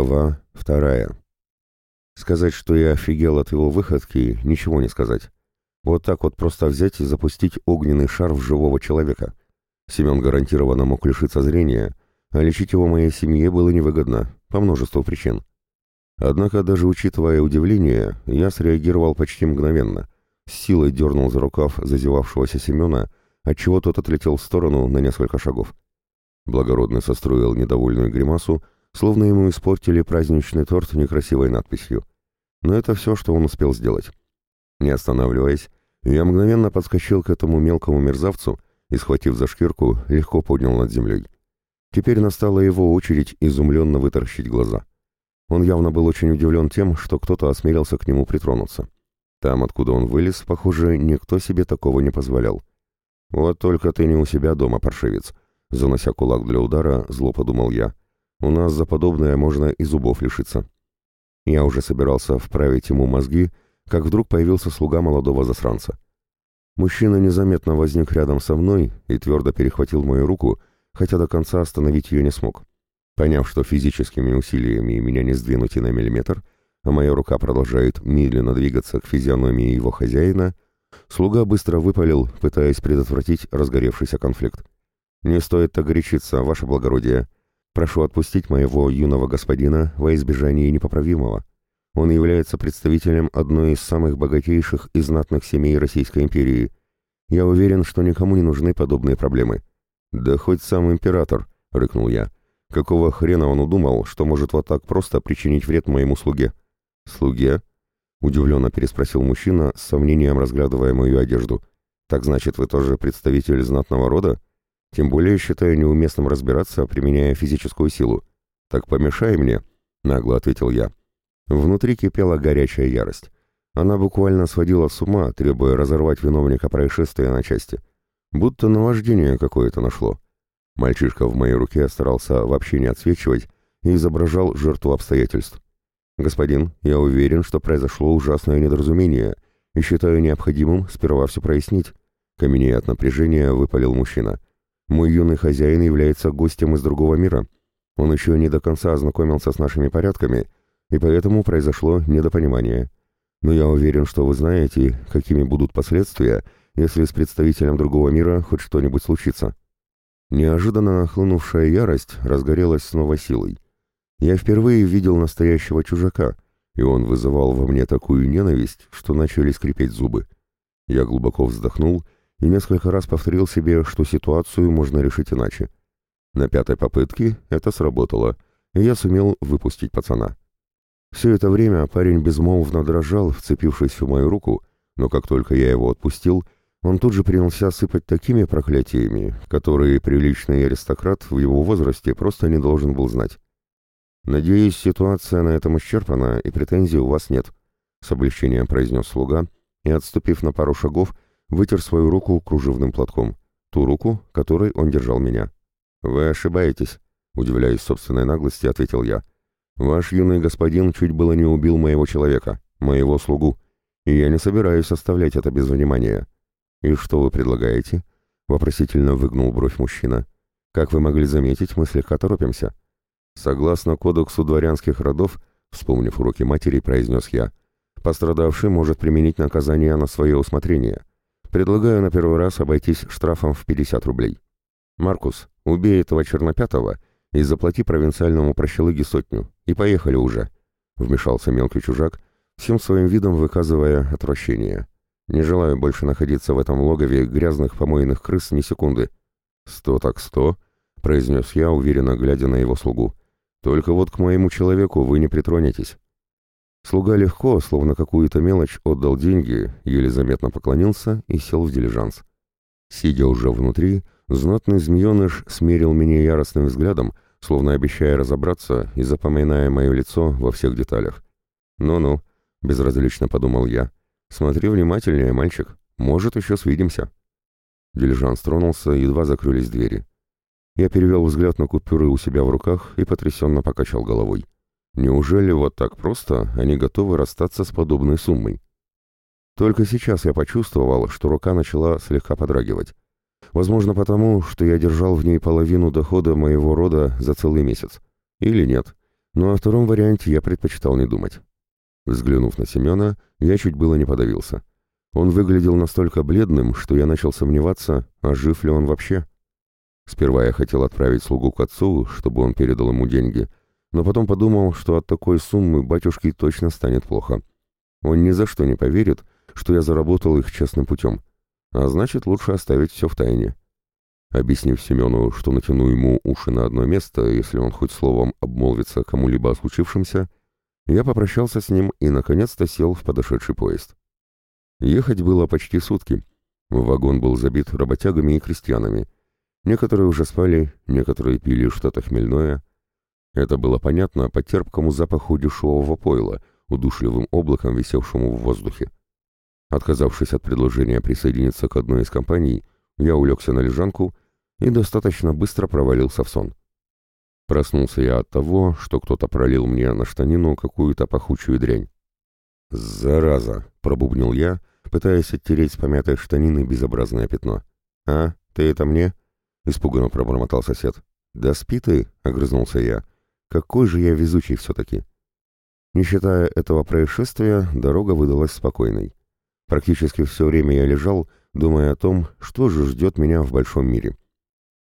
Глава вторая. Сказать, что я офигел от его выходки, ничего не сказать. Вот так вот просто взять и запустить огненный шар в живого человека. Семен гарантированно мог лишиться зрения, а лечить его моей семье было невыгодно, по множеству причин. Однако, даже учитывая удивление, я среагировал почти мгновенно. С силой дернул за рукав зазевавшегося Семена, отчего тот отлетел в сторону на несколько шагов. Благородный состроил недовольную гримасу, словно ему испортили праздничный торт некрасивой надписью. Но это все, что он успел сделать. Не останавливаясь, я мгновенно подскочил к этому мелкому мерзавцу и, схватив за шкирку, легко поднял над землей. Теперь настала его очередь изумленно вытаращить глаза. Он явно был очень удивлен тем, что кто-то осмелился к нему притронуться. Там, откуда он вылез, похоже, никто себе такого не позволял. «Вот только ты не у себя дома, паршивец», — занося кулак для удара, зло подумал я. «У нас за подобное можно и зубов лишиться». Я уже собирался вправить ему мозги, как вдруг появился слуга молодого засранца. Мужчина незаметно возник рядом со мной и твердо перехватил мою руку, хотя до конца остановить ее не смог. Поняв, что физическими усилиями меня не сдвинуть и на миллиметр, а моя рука продолжает медленно двигаться к физиономии его хозяина, слуга быстро выпалил, пытаясь предотвратить разгоревшийся конфликт. «Не стоит так горячиться, ваше благородие. Прошу отпустить моего юного господина во избежание непоправимого. Он является представителем одной из самых богатейших и знатных семей Российской империи. Я уверен, что никому не нужны подобные проблемы». «Да хоть сам император», — рыкнул я. «Какого хрена он удумал, что может вот так просто причинить вред моему слуге?» «Слуге?» — удивленно переспросил мужчина, с сомнением разглядывая мою одежду. «Так значит, вы тоже представитель знатного рода? Тем более считаю неуместным разбираться, применяя физическую силу. Так помешай мне», — нагло ответил я. Внутри кипела горячая ярость. Она буквально сводила с ума, требуя разорвать виновника происшествия на части. Будто наваждение какое-то нашло. Мальчишка в моей руке старался вообще не отсвечивать и изображал жертву обстоятельств. «Господин, я уверен, что произошло ужасное недоразумение, и считаю необходимым сперва все прояснить», — каменея от напряжения выпалил мужчина. «Мой юный хозяин является гостем из другого мира. Он еще не до конца ознакомился с нашими порядками, и поэтому произошло недопонимание. Но я уверен, что вы знаете, какими будут последствия, если с представителем другого мира хоть что-нибудь случится». Неожиданно нахлынувшая ярость разгорелась снова силой. Я впервые видел настоящего чужака, и он вызывал во мне такую ненависть, что начали скрипеть зубы. Я глубоко вздохнул и несколько раз повторил себе, что ситуацию можно решить иначе. На пятой попытке это сработало, и я сумел выпустить пацана. Все это время парень безмолвно дрожал, вцепившись в мою руку, но как только я его отпустил, он тут же принялся сыпать такими проклятиями, которые приличный аристократ в его возрасте просто не должен был знать. «Надеюсь, ситуация на этом исчерпана, и претензий у вас нет», — с облегчением произнес слуга и, отступив на пару шагов, вытер свою руку кружевным платком, ту руку, которой он держал меня. «Вы ошибаетесь», — удивляясь собственной наглости, ответил я. «Ваш юный господин чуть было не убил моего человека, моего слугу, и я не собираюсь оставлять это без внимания». «И что вы предлагаете?» — вопросительно выгнул бровь мужчина. «Как вы могли заметить, мы слегка торопимся». Согласно кодексу дворянских родов, вспомнив уроки матери, произнес я, пострадавший может применить наказание на свое усмотрение. Предлагаю на первый раз обойтись штрафом в 50 рублей. Маркус, убей этого чернопятого и заплати провинциальному прощелыге сотню. И поехали уже. Вмешался мелкий чужак, всем своим видом выказывая отвращение. Не желаю больше находиться в этом логове грязных помойных крыс ни секунды. «Сто так сто», — произнес я, уверенно глядя на его слугу. Только вот к моему человеку вы не притронетесь. Слуга легко, словно какую-то мелочь, отдал деньги, еле заметно поклонился и сел в дилижанс. Сидя уже внутри, знатный змееныш смерил меня яростным взглядом, словно обещая разобраться и запоминая мое лицо во всех деталях. «Ну-ну», — безразлично подумал я, — «смотри внимательнее, мальчик, может, еще свидимся». Дилижанс тронулся, едва закрылись двери. Я перевел взгляд на купюры у себя в руках и потрясенно покачал головой. Неужели вот так просто они готовы расстаться с подобной суммой? Только сейчас я почувствовал, что рука начала слегка подрагивать. Возможно, потому, что я держал в ней половину дохода моего рода за целый месяц. Или нет. но о втором варианте я предпочитал не думать. Взглянув на Семена, я чуть было не подавился. Он выглядел настолько бледным, что я начал сомневаться, а жив ли он вообще. Сперва я хотел отправить слугу к отцу, чтобы он передал ему деньги, но потом подумал, что от такой суммы батюшке точно станет плохо. Он ни за что не поверит, что я заработал их честным путем, а значит, лучше оставить все в тайне. Объяснив Семену, что натяну ему уши на одно место, если он хоть словом обмолвится кому-либо о случившемся, я попрощался с ним и, наконец-то, сел в подошедший поезд. Ехать было почти сутки. Вагон был забит работягами и крестьянами. Некоторые уже спали, некоторые пили что-то хмельное. Это было понятно по терпкому запаху дешевого пойла, удушливым облаком, висевшему в воздухе. Отказавшись от предложения присоединиться к одной из компаний, я улегся на лежанку и достаточно быстро провалился в сон. Проснулся я от того, что кто-то пролил мне на штанину какую-то пахучую дрянь. «Зараза!» — пробубнил я, пытаясь оттереть с помятой штанины безобразное пятно. «А, ты это мне?» — испуганно пробормотал сосед. «Да спи ты!» — огрызнулся я. «Какой же я везучий все-таки!» Не считая этого происшествия, дорога выдалась спокойной. Практически все время я лежал, думая о том, что же ждет меня в большом мире.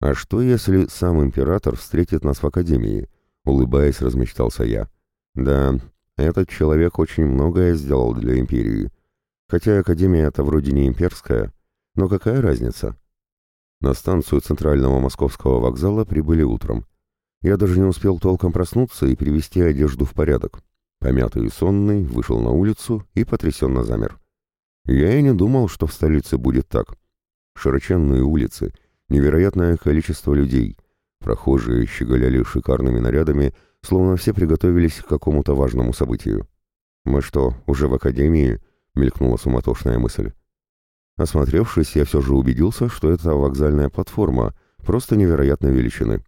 «А что, если сам император встретит нас в академии?» — улыбаясь, размечтался я. «Да, этот человек очень многое сделал для империи. Хотя академия-то вроде не имперская, но какая разница?» На станцию центрального московского вокзала прибыли утром. Я даже не успел толком проснуться и привести одежду в порядок. Помятый и сонный, вышел на улицу и потрясенно замер. Я и не думал, что в столице будет так. Широченные улицы, невероятное количество людей. Прохожие щеголяли шикарными нарядами, словно все приготовились к какому-то важному событию. «Мы что, уже в академии?» — мелькнула суматошная мысль. Осмотревшись, я все же убедился, что это вокзальная платформа, просто невероятной величины.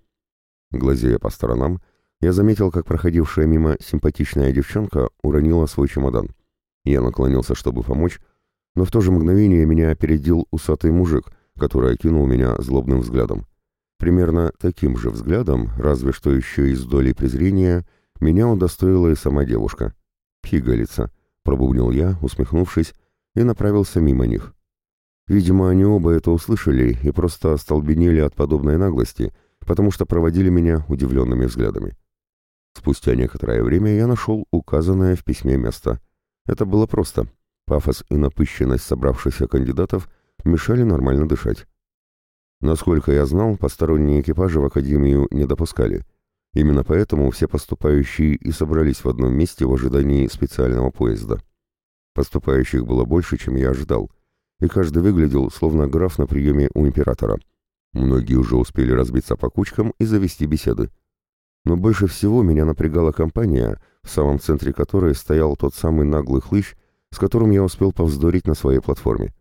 Глазея по сторонам, я заметил, как проходившая мимо симпатичная девчонка уронила свой чемодан. Я наклонился, чтобы помочь, но в то же мгновение меня опередил усатый мужик, который окинул меня злобным взглядом. Примерно таким же взглядом, разве что еще и с долей презрения, меня удостоила и сама девушка. «Пигалица», — пробубнил я, усмехнувшись, и направился мимо них. Видимо, они оба это услышали и просто остолбенели от подобной наглости, потому что проводили меня удивленными взглядами. Спустя некоторое время я нашел указанное в письме место. Это было просто. Пафос и напыщенность собравшихся кандидатов мешали нормально дышать. Насколько я знал, посторонние экипажи в Академию не допускали. Именно поэтому все поступающие и собрались в одном месте в ожидании специального поезда. Поступающих было больше, чем я ожидал, и каждый выглядел словно граф на приеме у императора. Многие уже успели разбиться по кучкам и завести беседы. Но больше всего меня напрягала компания, в самом центре которой стоял тот самый наглый хлыщ, с которым я успел повздорить на своей платформе.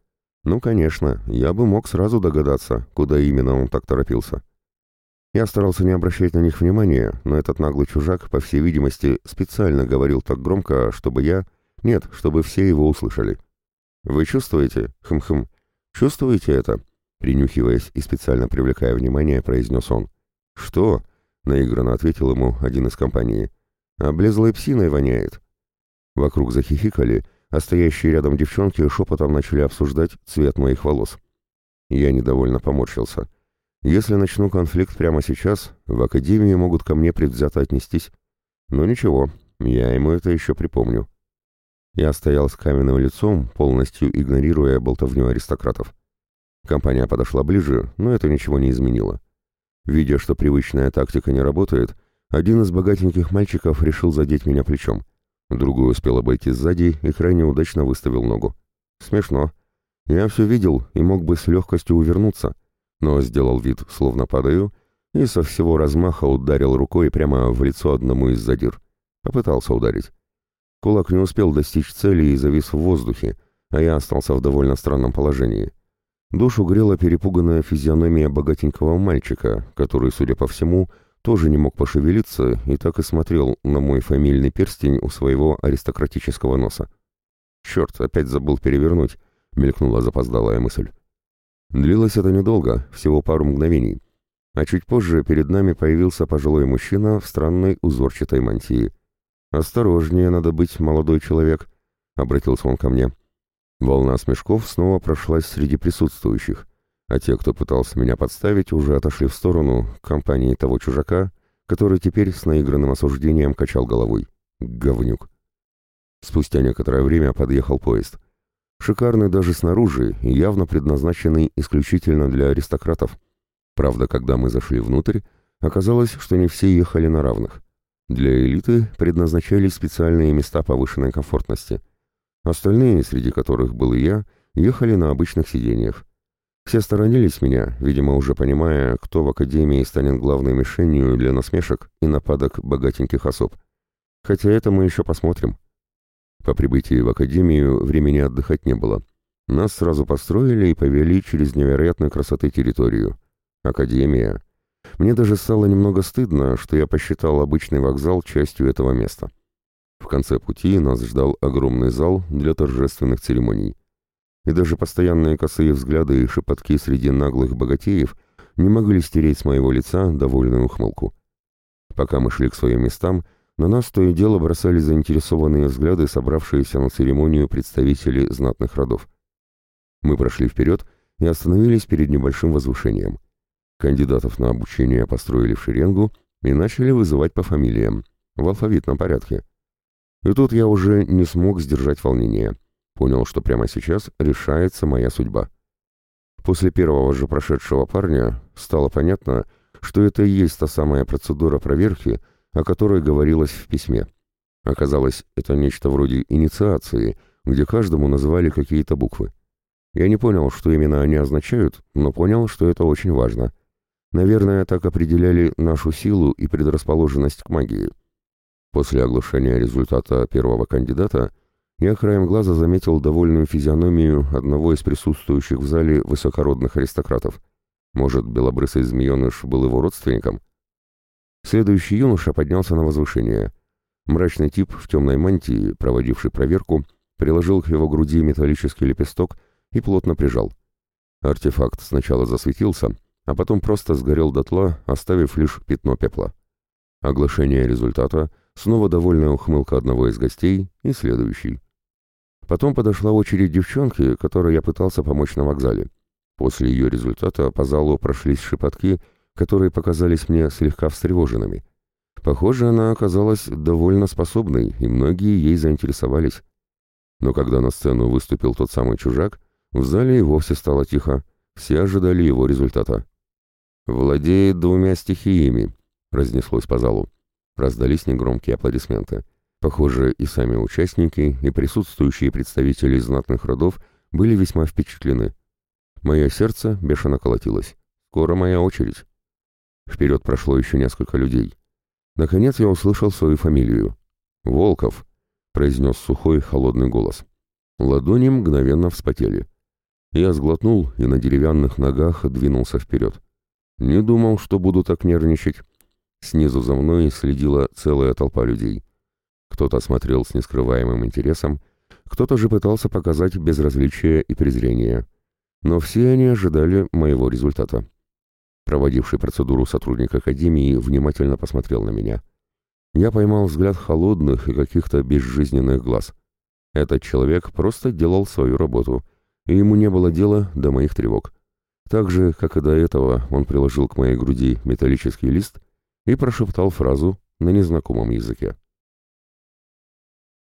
Ну, конечно, я бы мог сразу догадаться, куда именно он так торопился. Я старался не обращать на них внимания, но этот наглый чужак, по всей видимости, специально говорил так громко, чтобы я... Нет, чтобы все его услышали. «Вы чувствуете? Хм-хм. Чувствуете это?» Принюхиваясь и специально привлекая внимание, произнес он. «Что?» — наигранно ответил ему один из компании. «Облезлой псиной воняет». Вокруг захихикали, а стоящие рядом девчонки шепотом начали обсуждать цвет моих волос. Я недовольно поморщился. Если начну конфликт прямо сейчас, в академии могут ко мне предвзято отнестись. Но ничего, я ему это еще припомню. Я стоял с каменным лицом, полностью игнорируя болтовню аристократов. Компания подошла ближе, но это ничего не изменило. Видя, что привычная тактика не работает, один из богатеньких мальчиков решил задеть меня плечом. Другой успел обойти сзади и крайне удачно выставил ногу. Смешно. Я все видел и мог бы с легкостью увернуться, но сделал вид, словно падаю, и со всего размаха ударил рукой прямо в лицо одному из задир. Попытался ударить. Кулак не успел достичь цели и завис в воздухе, а я остался в довольно странном положении. Душу грела перепуганная физиономия богатенького мальчика, который, судя по всему, тоже не мог пошевелиться и так и смотрел на мой фамильный перстень у своего аристократического носа. «Черт, опять забыл перевернуть», — мелькнула запоздалая мысль. Длилось это недолго, всего пару мгновений. а чуть позже перед нами появился пожилой мужчина в странной узорчатой мантии. «Осторожнее надо быть, молодой человек», — обратился он ко мне. Волна смешков снова прошлась среди присутствующих, а те, кто пытался меня подставить, уже отошли в сторону компании того чужака, который теперь с наигранным осуждением качал головой. Говнюк. Спустя некоторое время подъехал поезд. Шикарный даже снаружи и явно предназначенный исключительно для аристократов. Правда, когда мы зашли внутрь, оказалось, что не все ехали на равных. Для элиты предназначались специальные места повышенной комфортности. Остальные, среди которых был и я, ехали на обычных сиденьях. Все сторонились меня, видимо, уже понимая, кто в Академии станет главной мишенью для насмешек и нападок богатеньких особ. Хотя это мы еще посмотрим. По прибытии в Академию времени отдыхать не было. Нас сразу построили и повели через невероятной красоты территорию. Академия. Мне даже стало немного стыдно, что я посчитал обычный вокзал частью этого места. Конце пути нас ждал огромный зал для торжественных церемоний. И даже постоянные косые взгляды и шепотки среди наглых богатеев не могли стереть с моего лица довольную ухмылку. Пока мы шли к своим местам, на нас то и дело бросали заинтересованные взгляды, собравшиеся на церемонию представители знатных родов. Мы прошли вперед и остановились перед небольшим возвышением. Кандидатов на обучение построили в шеренгу и начали вызывать по фамилиям, в алфавитном порядке. И тут я уже не смог сдержать волнение. Понял, что прямо сейчас решается моя судьба. После первого же прошедшего парня стало понятно, что это и есть та самая процедура проверки, о которой говорилось в письме. Оказалось, это нечто вроде инициации, где каждому называли какие-то буквы. Я не понял, что именно они означают, но понял, что это очень важно. Наверное, так определяли нашу силу и предрасположенность к магии. После оглашения результата первого кандидата я краем глаза заметил довольную физиономию одного из присутствующих в зале высокородных аристократов. Может, белобрысый змееныш был его родственником? Следующий юноша поднялся на возвышение. Мрачный тип в темной мантии, проводивший проверку, приложил к его груди металлический лепесток и плотно прижал. Артефакт сначала засветился, а потом просто сгорел дотла, оставив лишь пятно пепла. Оглашение результата, снова довольная ухмылка одного из гостей и следующий. Потом подошла очередь девчонки, которой я пытался помочь на вокзале. После ее результата по залу прошлись шепотки, которые показались мне слегка встревоженными. Похоже, она оказалась довольно способной, и многие ей заинтересовались. Но когда на сцену выступил тот самый чужак, в зале и вовсе стало тихо. Все ожидали его результата. «Владеет двумя стихиями», — разнеслось по залу. Раздались негромкие аплодисменты. Похоже, и сами участники, и присутствующие представители знатных родов были весьма впечатлены. Мое сердце бешено колотилось. Скоро моя очередь. Вперед прошло еще несколько людей. Наконец я услышал свою фамилию. «Волков», — произнес сухой, холодный голос. Ладони мгновенно вспотели. Я сглотнул и на деревянных ногах двинулся вперед. Не думал, что буду так нервничать. Снизу за мной следила целая толпа людей. Кто-то смотрел с нескрываемым интересом, кто-то же пытался показать безразличие и презрение. Но все они ожидали моего результата. Проводивший процедуру сотрудник Академии внимательно посмотрел на меня. Я поймал взгляд холодных и каких-то безжизненных глаз. Этот человек просто делал свою работу, и ему не было дела до моих тревог. Так же, как и до этого, он приложил к моей груди металлический лист и прошептал фразу на незнакомом языке.